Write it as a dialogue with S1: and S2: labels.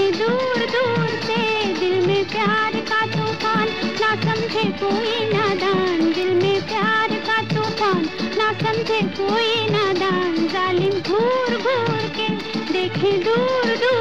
S1: उठे दूर दूर से दिल में प्यार का तूफ़ान, ना समझे कोई नादान। दिल में प्यार का तूफ़ान, ना समझे कोई नादान। जालिम घूर घूर के देखे दूर दूर